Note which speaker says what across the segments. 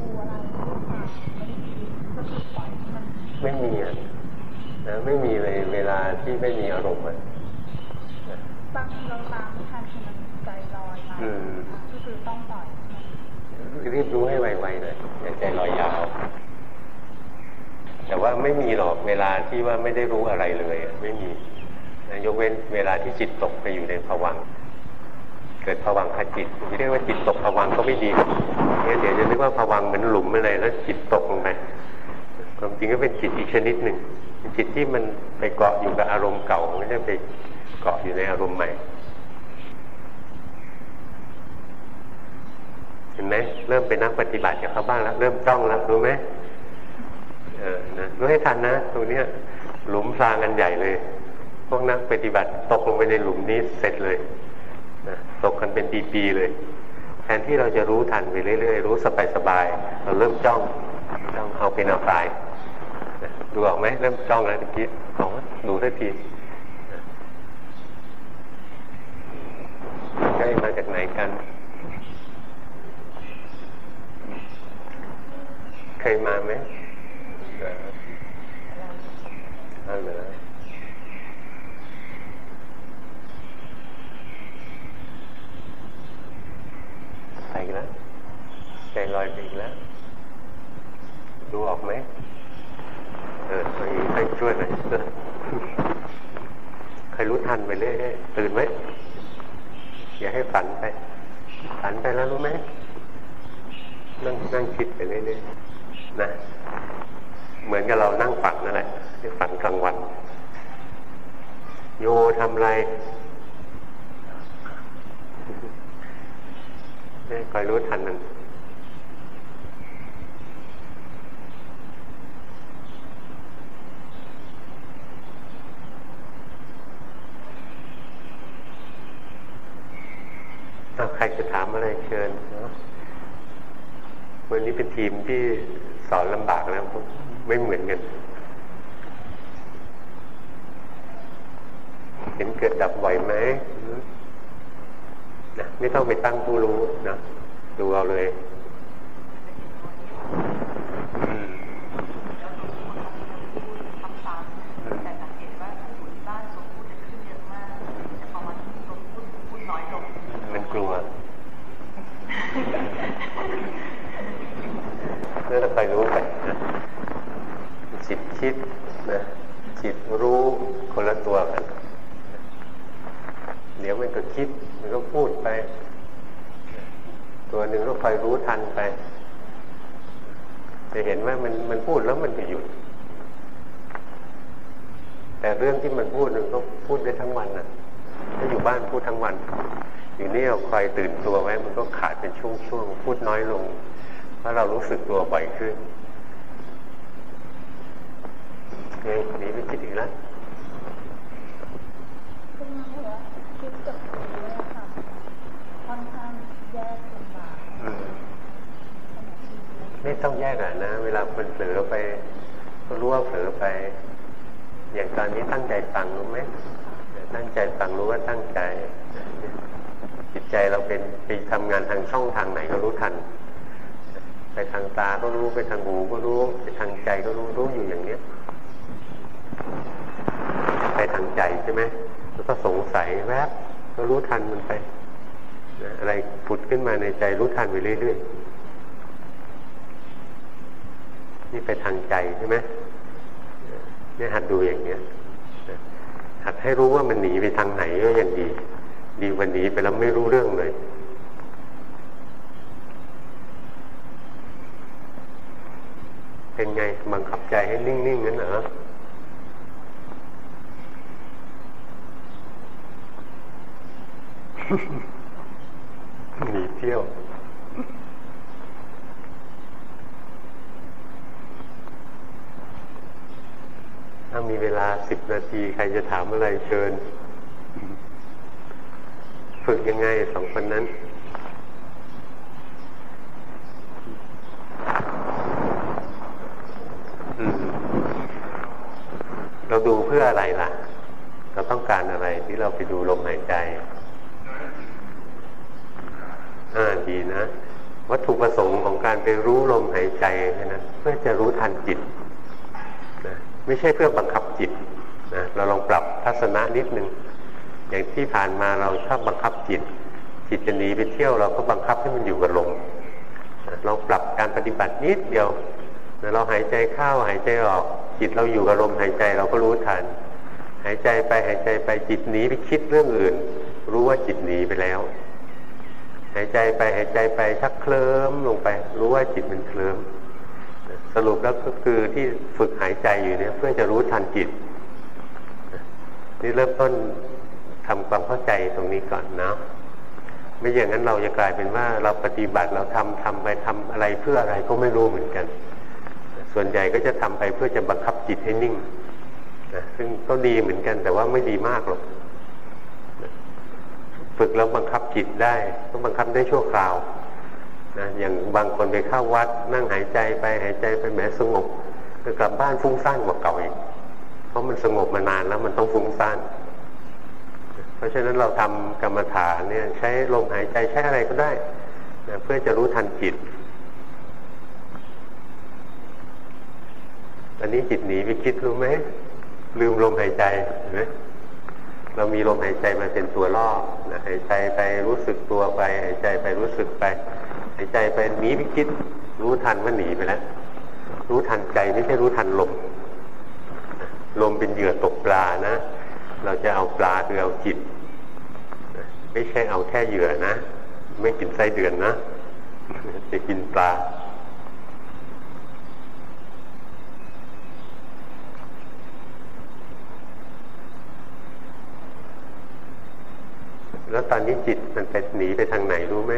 Speaker 1: ดูอะไรไม่ได้คิดก็คือปล่อยมัน
Speaker 2: ไม่มีอะนะไม่มีเลยเวลาที่ไม่มีอารมณ์อะ
Speaker 1: บางทีเราตามทันคือมันใจลอยมาก็คือต้องปล่อย
Speaker 2: รีบรู้ให้ไวๆเลยอย่าใจลอยยาว แต่ว่าไม่มีหรอกเวลาที่ว่าไม่ได้รู้อะไรเลย ไม่มีนะยกเว้นเวลาที่จิตตกไปอยู่ในภวัง เกิดภวังคจิตเรียกว่าจิตตกภวังก็ไม่ดีเดี๋ยวจะนึกว่าภวังเหมือนหลุมอะไรแล้วจิตตกลงไปความจริงก็เป็นจิตอีกชนิดหนึ่งจิตที่มันไปเกาะอยู่กับอารมณ์เก่าไม่ได้ไปเกาะอยู่ในอารมณ์ใหม่เห็นไหมเริ่มเป็นนักปฏิบัติกับเขาบ้างแล้ว เริ่มจ้องแล้วรู้ไหมเออนะรู้ให้ทันนะตรงเนี้ย หลุมพรางกันใหญ่เลย พวกนักปฏิบัติตกลงไปในหลุมนี้เสร็จเลย นะตกกันเป็นปีๆเลย แทนที่เราจะรู้ทันไปเรื่อยๆ รู้สบายๆเราเริ่มจ้องจ้องเอาเป็นเอาตายดูออกไหมเริ่มจ้องแล้วตะกี้ของดูทันทีใกล้มาจากไหนกันเคยมาไหมเออเหรอไปแล้วใจลอยไปอีกแล้ว ดูออกไหมเออไปให้ช่วยหน่อยใครรู้ทันไปเรื่อยๆตื่นไหม อย่าให้ฝันไป ฝันไปแล้วรู้ไหมนั่งนั่งคิดไปเรื่อยๆนะ เหมือนกับเรานั่งฝันนั่นแหละฝันกลางวัน โยทำไรคอยรู้ทันมันใครจะถามอะไรเชิญนะ วันนี้เป็นทีมที่สอนลำบากแล้วไม่เหมือนกัน เห็นเกิดดับไหวไหมนะไม่ต้องไปตั้งผู้รู้นะดูเอาเลย คอยรู้ไปนะจิตคิดนะจิตรู้คนละตัวกัน เดี๋ยวมันก็คิด มันก็พูดไป ตัวหนึ่งก็คอยรู้ทันไป จะเห็นว่ามันมันพูดแล้วมันก็หยุด แต่เรื่องที่มันพูดมังก็พูดได้ทั้งวันนะถ้าอยู่บ้านพูดทั้งวัน อยู่นี่เราคอยตื่นตัวไว้ มันก็ขาดเป็นช่วงๆ พูดน้อยลง ถ้าเรารู้สึกตัวบ่อยขึ้นเองคนนี้ไม่คิดอีกแล้ว
Speaker 1: คุณหมอคิดกับผีเนี่ค่ะค่อนข้างแยกลำบาไม่ต
Speaker 2: ้องแยกอะนะ เวลาคนเผลอไป ก็รู้ว่าเผลอไป อย่างตอนนี้ตั้งใจฟังรู้ไหมตั้งใจฟังรู้ว่าตั้งใจ จิตใจเราเป็นไปทำงานทางช่องทางไหนก็รู้ทัน ไปทางตาก็รู้ไปทางหูก็รู้ ไปทางใจก็รู้รู้อยู่อย่างเนี้ย ไปทางใจใช่ไหมแล้วก็สงสัยแวบก็รู้ทันมันไปอะไรผุดขึ้นมาในใจรู้ทันไปเรื่อยๆนี่ไปทางใจใช่ไหมเนี่ยหัดดูอย่างเนี้ยหัดให้รู้ว่ามันหนีไปทางไหนก็ยังดี ดีวันนี้ไปแล้วไม่รู้เรื่องเลย เป็นไงบังคับใจให้นิ่งๆงั้นเหรอหนีเที่ยว ถ้ามีเวลาสิบนาที ใครจะถามอะไรเชิญ ฝึกยังไงสองคนนั้น ลมหายใจนะเพื่อจะรู้ทันจิตนะไม่ใช่เพื่อบังคับจิตนะเราลองปรับทัศนะนิดนึงอย่างที่ผ่านมาเราชอบบังคับจิต จิตจะหนีไปเที่ยวเราก็บังคับให้มันอยู่กับลมนะลองปรับการปฏิบัตินิดเดียวนะเราหายใจเข้าหายใจออก จิตเราอยู่กับลมหายใจเราก็รู้ทัน หายใจไปหายใจไปจิตหนีไปคิดเรื่องอื่น รู้ว่าจิตหนีไปแล้ว หายใจไปหายใจไปชักเคลิ้มลงไป รู้ว่าจิตมันเคลิ้มสรุปแล้วก็คือที่ฝึกหายใจอยู่เนี่ยเพื่อจะรู้ทันจิต นี่เริ่มต้นทำความเข้าใจตรงนี้ก่อนนะไม่อย่างนั้นเราจะกลายเป็นว่าเราปฏิบัติเราทำทำไปทำอะไรเพื่ออะไรก็ไม่รู้เหมือนกัน ส่วนใหญ่ก็จะทำไปเพื่อจะบังคับจิตให้นิ่งนะซึ่งก็ดีเหมือนกันแต่ว่าไม่ดีมากหรอก ฝึกแล้วบังคับจิตได้ก็บังคับได้ชั่วคราวนะอย่างบางคนไปเข้าวัด นั่งหายใจไปหายใจไปแม้สงบก็กลับบ้านฟุ้งซ่านกว่าเก่าอีกเพราะมันสงบมานานแล้วมันต้องฟุ้งซ่านเพราะฉะนั้นเราทำกรรมฐานเนี่ย ใช้ลมหายใจใช้อะไรก็ได้นะเพื่อจะรู้ทันจิตตอนนี้จิตหนีไปคิดรู้ไหมลืมลมหายใจเห็นไหม เรามีลมหายใจมาเป็นตัวล่อนะหายใจไปรู้สึกตัวไปหายใจไปรู้สึกไปหายใจไปหนีไปคิด รู้ทันว่าหนีไปแล้วรู้ทันใจไม่ใช่รู้ทันลมลมเป็นเหยื่อตกปลานะ เราจะเอาปลาคือเอาจิต ไม่ใช่เอาแค่เหยื่อนะ ไม่กินไส้เดือนนะ จะกินปลา แล้วตอนนี้จิตมันไปหนีไปทางไหนรู้ไหม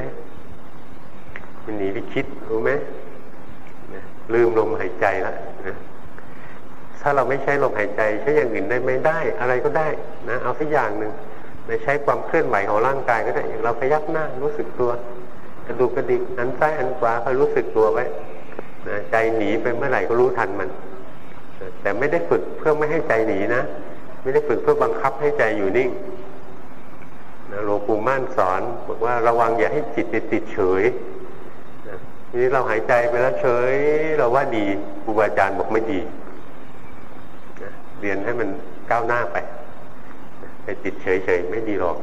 Speaker 2: มันหนีไปคิดรู้ไหมลืมลมหายใจแล้วนะถ้าเราไม่ใช้ลมหายใจ ใช้อย่างอื่นได้ไม่ได้ อะไรก็ได้นะเอาสักอย่างหนึ่งไม่ใช้ความเคลื่อนไหวของร่างกายก็ได้อย่างเราพยักหน้ารู้สึกตัวกระดูกกระดิกอันซ้ายอันขวาคอยรู้สึกตัวไว้นะใจหนีไปเมื่อไหร่ก็รู้ทันมันแต่ไม่ได้ฝึกเพื่อไม่ให้ใจหนีนะ ไม่ได้ฝึกเพื่อบังคับให้ใจอยู่นิ่ง หลวงปู่ม่านสอน บอกว่าระวังอย่าให้จิตไปติดเฉยทีนี้เราหายใจไปแล้วเฉย เราว่าดีครูบาอาจารย์บอกไม่ดีเรียนให้มันก้าวหน้าไปไปติดเฉยๆไม่ดีหรอก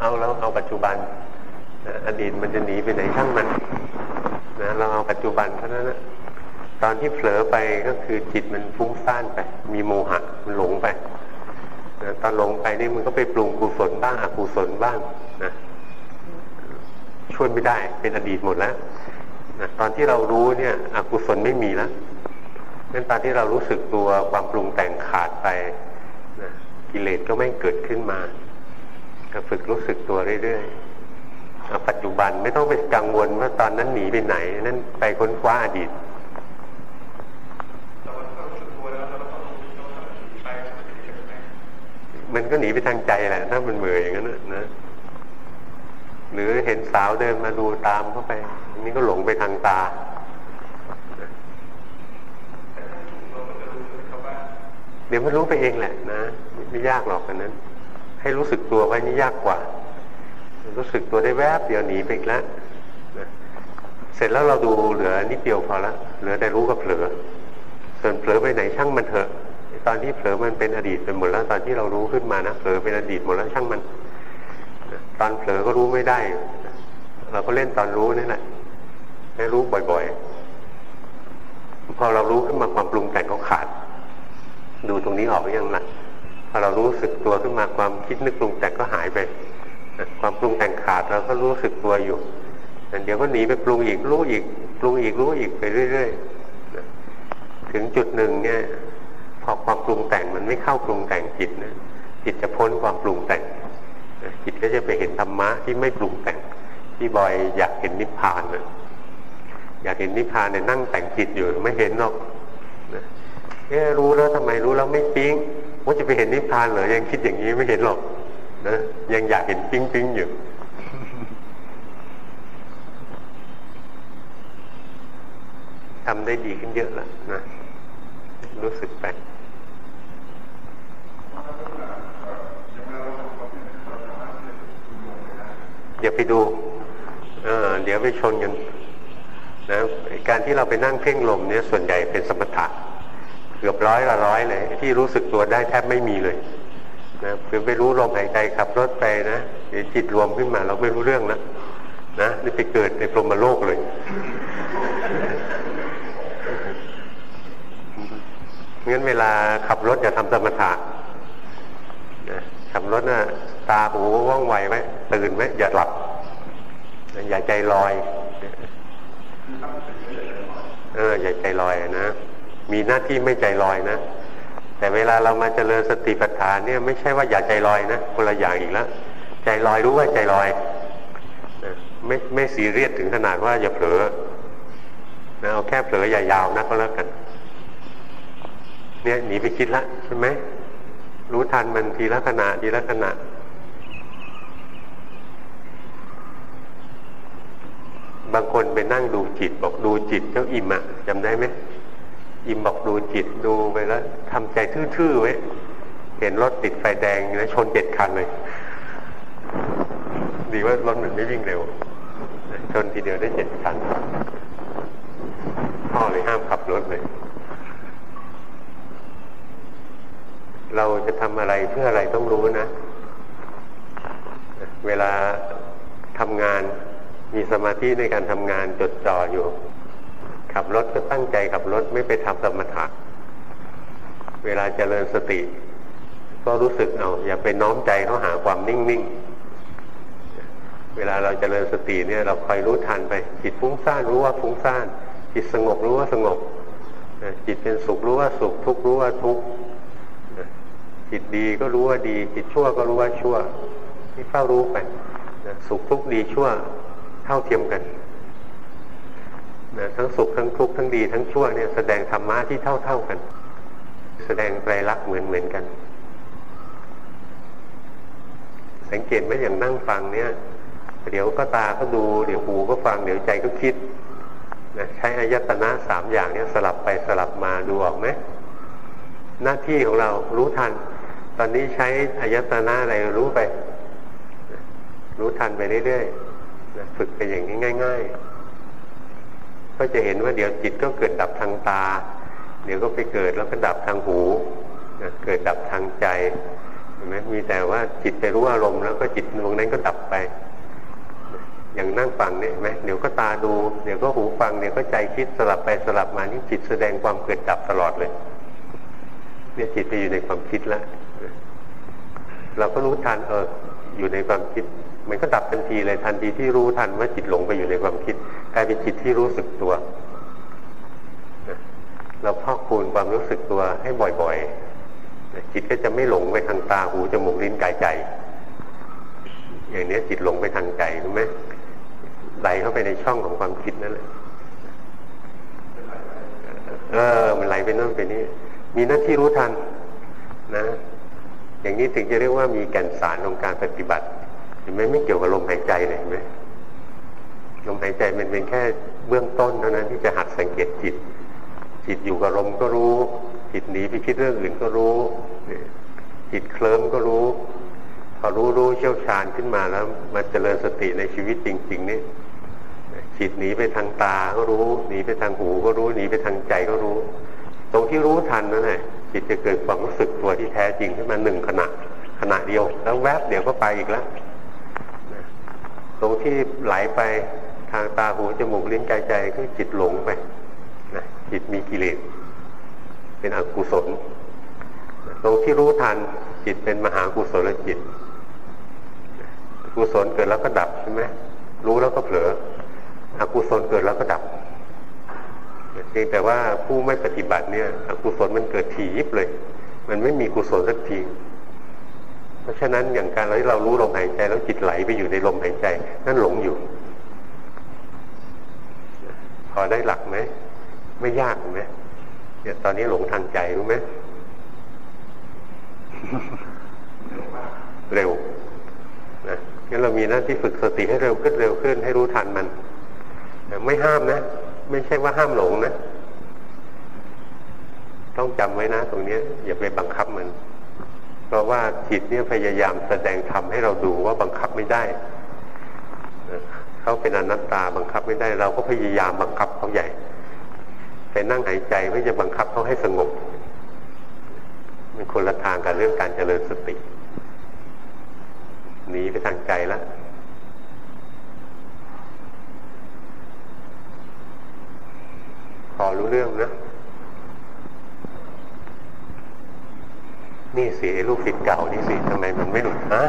Speaker 2: เอาแล้วเอาปั จจุบันอดีตมันจะหนีไปไหนช่างมันนะเราเอาปัจจุบันเท่านั้นนะตอนที่เผลอไปก็คือจิตมันฟุ้งซ่านไป มีโมหะมันหลงไปนะตอนหลงไปนี่มันก็ไปปรุงกุศลบ้างอกุศลบ้างนะช่วยไม่ได้เป็นอดีตหมดแล้วนะตอนที่เรารู้เนี่ย อกุศลไม่มีแล้วนั่นตอนที่เรารู้สึกตัวความปรุงแต่งขาดไปนะกิเลสก็ไม่เกิดขึ้นมา ฝึกรู้สึกตัวเรื่อยๆปัจจุบันไม่ต้องไปกังวลว่าตอนนั้นหนีไปไหน นั่นไปค้นคว้าอดีตมันก็หนีไปทางใจแหละ ถ้ามันเบื่ออย่างนั้นนะหรือเห็นสาวเดินมาดูตามเข้าไปนนี้ก็หลงไปทางตาเดี๋ยวมันรู้ไปเองแหละนะไม่ยากหรอกอันนั้น ให้รู้สึกตัวไว้นี่ยากกว่า รู้สึกตัวได้แวบเดียวหนีไปอีกแล้วเสร็จแล้วเราดูเหลือนิดเดียวพอละเหลือแต่รู้กับเผลอส่วนเผลอไปไหนช่างมันเถอะ ตอนที่เผลอมันเป็นอดีตไปหมดแล้ว ตอนที่เรารู้ขึ้นมานะเผลอเป็นอดีตหมดแล้วช่างมัน ตอนเผลอก็รู้ไม่ได้ เราก็เล่นตอนรู้นี่แหละให้รู้บ่อยๆ พอเรารู้ขึ้นมาความปรุงแต่งก็ขาด ดูตรงนี้ออกยังไง พอเรารู้สึกตัวขึ้นมาความคิดนึกปรุงแต่งก็หายไป ความปรุงแต่งขาดเราก็รู้สึกตัวอยู่เดี๋ยวก็หนีไปปรุงอีกรู้อีกปรุงอีกรู้อีกไปเรื่อยๆถึงจุดหนึ่งเนี่ยพอความปรุงแต่งมันไม่เข้าปรุงแต่งจิตนะจิตจะพ้นความปรุงแต่งจิตก็จะไปเห็นธรรมะที่ไม่ปรุงแต่งที่บอยอยากเห็นนิพพานนะอยากเห็นนิพพานเนี่ยนั่งแต่งจิตอยู่ไม่เห็นหรอกเอ๊รู้แล้วทำไมรู้แล้วไม่ปิ๊ง ว่าจะไปเห็นนิพพานเหรอยังคิดอย่างนี้ไม่เห็นหรอกนะยังอยากเห็นปิ๊งปิ๊งอยู่ทำได้ดีขึ้นเยอะแล้วนะรู้สึกไปเดี๋ยวไปดูเเดี๋ยวไปชนกันนะการที่เราไปนั่งเพ่งลมเนี่ยส่วนใหญ่เป็นสมถะ เกือบร้อยละร้อยเลยที่รู้สึกตัวได้แทบไม่มีเลยนะเพื่อไปรู้ลมหายใจขับรถไปนะเดี๋ยวจิตรวมขึ้นมาเราไม่รู้เรื่องแล้วนะนี่ไปเกิดในพรหมโลกเลยงั้นเวลาขับรถอย่าทำสมถะนะขับรถนะ่ะตาหูว่องไวไหมตื่นไหมอย่าหลับ อย่าใจลอย เออ อย่าใจลอยนะ มีหน้าที่ไม่ใจลอยนะ แต่เวลาเรามาเจริญสติปัฏฐานเนี่ยไม่ใช่ว่าอย่าใจลอยนะคนละอย่างอีกแล้วใจลอยรู้ว่าใจลอยไม่ไม่สีเรียสถึงขนาดว่าอย่าเผลอนะเอาแค่เผลออย่ายาวนะก็แล้วกัน เนี่ยหนีไปคิดละใช่ไหมรู้ทันมันทีละขณะทีละขณะบางคนไปนั่งดูจิตบอกดูจิตเจ้าอิ่มอะจำได้ไหม อิมบอกดูจิตดูไปแล้วทำใจทื่อๆไว้ เห็นรถติดไฟแดงแล้วชนเจ็ดคันเลย ดีว่ารถมันไม่วิ่งเร็ว ชนทีเดียวได้เจ็ดคันพ่อเลยห้ามขับรถเลย เราจะทำอะไรเพื่ออะไรต้องรู้นะ เวลาทำงานมีสมาธิในการทำงานจดจ่ออยู่ ขับรถก็ตั้งใจขับรถไม่ไปทำสมถะเวลาเจริญสติ ก็รู้สึกเอาอย่าไปน้อมใจเขาหาความนิ่งๆเวลาเราเจริญสติเนี่ย เราคอยรู้ทันไป จิตฟุ้งซ่านรู้ว่าฟุ้งซ่าน จิตสงบรู้ว่าสงบจิตเป็นสุขรู้ว่าสุขทุกข์รู้ว่าทุกข์จิตดีก็รู้ว่าดี จิตชั่วก็รู้ว่าชั่วที่เฝ้ารู้ไปสุขทุกข์ดีชั่วเท่าเทียมกัน นะทั้งสุขทั้งทุกข์ทั้งดีทั้งชั่วเนี่ยแสดงธรรมะที่เท่าเท่ากัน แสดงไตรลักษณ์เหมือนเหมือนกัน สังเกตไหมอย่างนั่งฟังเนี่ยเดี๋ยวก็ตาก็ดู เดี๋ยวหูก็ฟัง เดี๋ยวใจก็คิดนะใช้อายตนะสามอย่างเนี่ยสลับไปสลับมาดูออกไหมหน้าที่ของเรารู้ทัน ตอนนี้ใช้อายตนะอะไรรู้ไป รู้ทันไปเรื่อยๆฝึกไปอย่างนี้ง่าย ๆ ก็จะเห็นว่าเดี๋ยวจิตก็เกิดดับทางตา เดี๋ยวก็ไปเกิดแล้วก็ดับทางหูนะเกิดดับทางใจเห็นไหมมีแต่ว่าจิตไปรู้อารมณ์แล้วก็จิตดวงนั้นก็ดับไป อย่างนั่งฟังเนี่ยไหมเดี๋ยวก็ตาดู เดี๋ยวก็หูฟังเดี๋ยวก็ใจคิดสลับไปสลับมานี่จิตแสดงความเกิดดับตลอดเลยเนี่ยจิตไปอยู่ในความคิดแล้วเราก็รู้ทันเอออยู่ในความคิด มันก็ดับทันทีเลยทันทีที่รู้ทันว่าจิตหลงไปอยู่ในความคิด กลายเป็นจิตที่รู้สึกตัว เราพอกคูณความรู้สึกตัวให้บ่อยๆ จิตก็จะไม่หลงไปทางตาหูจมูกลิ้นกายใจ อย่างนี้จิตหลงไปทางใจรู้ไหมไหลเข้าไปในช่องของความคิดนั่นแหละเออ มันไหลไปนั่นไปนี่มีหน้าที่รู้ทัน นะ อย่างนี้ถึงจะเรียกว่ามีแก่นสารของการปฏิบัติห็นไหมไม่เกี่ยวกับลมหายใจเลยเห็นไหม ลมหายใจมันเป็นแค่เบื้องต้นเท่านั้นที่จะหัดสังเกตจิต จิตอยู่กับลมก็รู้ จิตหนีไปคิดเรื่องอื่นก็รู้ จิตเคลิ้มก็รู้ พอรู้รู้เชี่ยวชาญขึ้นมาแล้วมาเจริญสติในชีวิตจริง ๆ นี่จิตหนีไปทางตาก็รู้ หนีไปทางหูก็รู้ หนีไปทางใจก็รู้ ตรงที่รู้ทันนั่นแหละจิตจะเกิดความรู้สึกตัวที่แท้จริงขึ้นมาหนึ่งขณะขณะเดียว แล้วแวบเดี๋ยวก็ไปอีกแล้วตรงที่ไหลไป ทางตาหูจมูกลิ้นกายใจคือจิตหลงไปนะจิตมีกิเลสเป็นอกุศลตรงที่รู้ทันจิตเป็นมหากุศลจิต กุศลเกิดแล้วก็ดับใช่ไหมรู้แล้วก็เผลออกุศลเกิดแล้วก็ดับเพียงแต่ว่าผู้ไม่ปฏิบัติเนี่ยอกุศลมันเกิดทียิบเลย มันไม่มีกุศลสักทีเพราะฉะนั้นอย่างการที่เรารู้ลมหายใจแล้วจิตไหลไปอยู่ในลมหายใจ นั่นหลงอยู่ พอได้หลักไหม ไม่ยากไหมเนี่ยตอนนี้หลงทางใจรู้ไหมเร็วนะงั้นเรามีหน้าที่ฝึกสติให้เร็วขึ้นเร็วขึ้นให้รู้ทันมันไม่ห้ามนะ ไม่ใช่ว่าห้ามหลงนะ ต้องจำไว้นะ ตรงนี้อย่าไปบังคับมัน เพราะว่าจิตเนี่ยพยายามแสดงธรรมให้เราดูว่าบังคับไม่ได้ เขาเป็นอนัตตาบังคับไม่ได้ เราก็พยายามบังคับเขาใหญ่ไปนั่งหายใจเพื่อจะบังคับเขาให้สงบมันคนละทางกับเรื่องการเจริญสติหนีไปทางใจแล้วพอรู้เรื่องนะ นี่สิลูกศิษย์เก่านี่สิทำไมมันไม่หลุดฮะ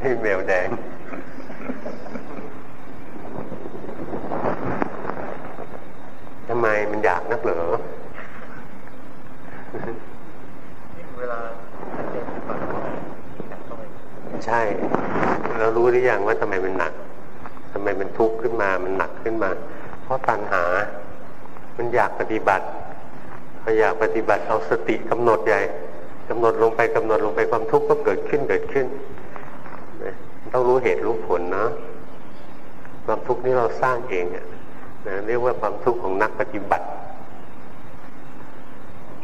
Speaker 2: ให้แมวแดง ทำไมมันอยากนักเหรอ
Speaker 3: เวลาเจ็บปวดทำไม
Speaker 2: ใช่ เรารู้หรือยังว่าทำไมมันหนักทำไมมันทุกข์ขึ้นมา มันหนักขึ้นมา เพราะตัณหา มันอยากปฏิบัติพออยากปฏิบัติเอาสติกำหนดใหญ่กำหนดลงไปกำหนดลงไปความทุกข์ก็เกิดขึ้นเกิดขึ้น ต้องรู้เหตุรู้ผลเนาะความทุกข์นี้เราสร้างเองอะนะเรียกว่าความทุกข์ของนักปฏิบัติ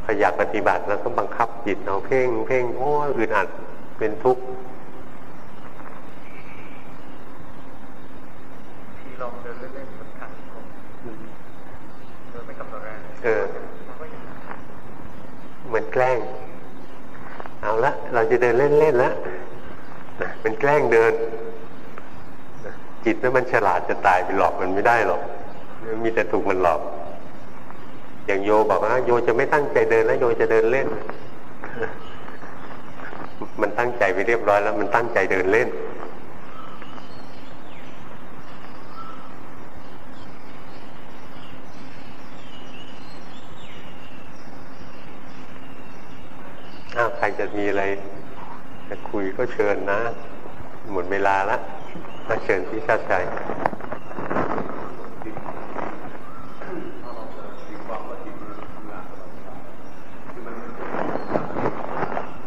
Speaker 2: พออยากปฏิบัติแล้วก็บังคับจิตเอาเพ่งเพ่งโอ้อึดอัดเป็นทุกข์ท
Speaker 3: ี่ลองเดินเล่นๆมันขัดผมเดินไม่กำหนดแรง
Speaker 2: เออ
Speaker 3: มันก็ยัง
Speaker 2: เหมือนแกล้ง เอาละเราจะเดินเล่นๆแล้ว นะเป็นแกล้งเดิน จิตนั้นมันฉลาดจะตายไปหลอกมันไม่ได้หรอกมีแต่ถูกมันหลอก อย่างโยบอกว่าโยจะไม่ตั้งใจเดินแล้วโยจะเดินเล่น มันตั้งใจไปเรียบร้อยแล้ว มันตั้งใจเดินเล่นอ้าวใครจะมีอะไร จะคุยก็เชิญนะ หมดเวลาละก็เชิญพี่ชาติใจ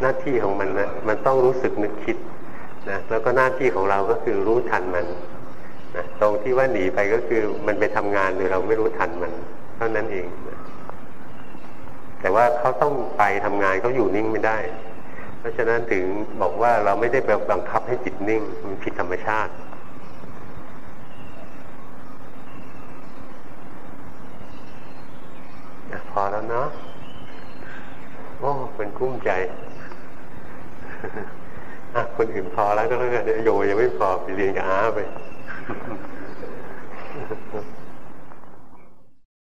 Speaker 2: หน้าที่ของมันนะมันต้องรู้สึกนึกคิดนะแล้วก็หน้าที่ของเราก็คือรู้ทันมันนะตรงที่ว่าหนีไปก็คือมันไปทำงานโดยเราไม่รู้ทันมัน เท่านั้นเองนะแต่ว่าเขาต้องไปทำงานเขาอยู่นิ่งไม่ได้ ราะฉะนั้นถึงบอกว่าเราไม่ได้ไปบังคับให้จิตนิ่ง มันผิดธรรมชาติ พอแล้วเนาะโอ้เป็นกุ้มใจคนอื่นพอแล้วก็แล้วกันเดี๋ยวโยยังไม่พอไปเรียนกับอาไป